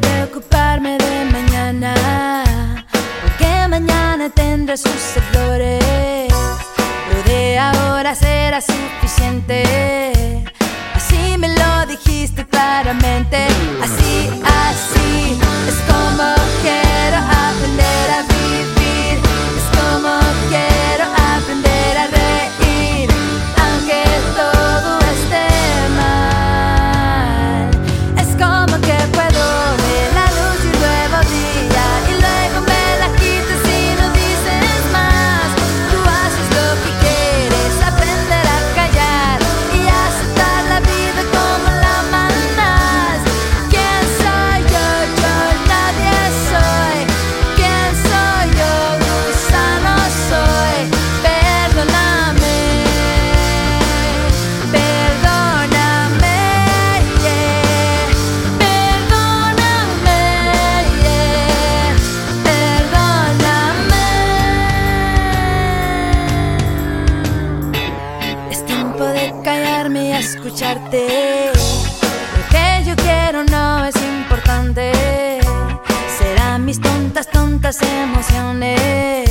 preocuparme de mañana, porque mañana tendrá sus errores. Lo de ahora será suficiente. Así me lo dijiste claramente. Así, así es como quiero. Escucharte. Lo que yo quiero no es importante. Serán mis tontas, tontas emociones.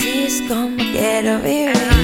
Francisco, me quiero vivir.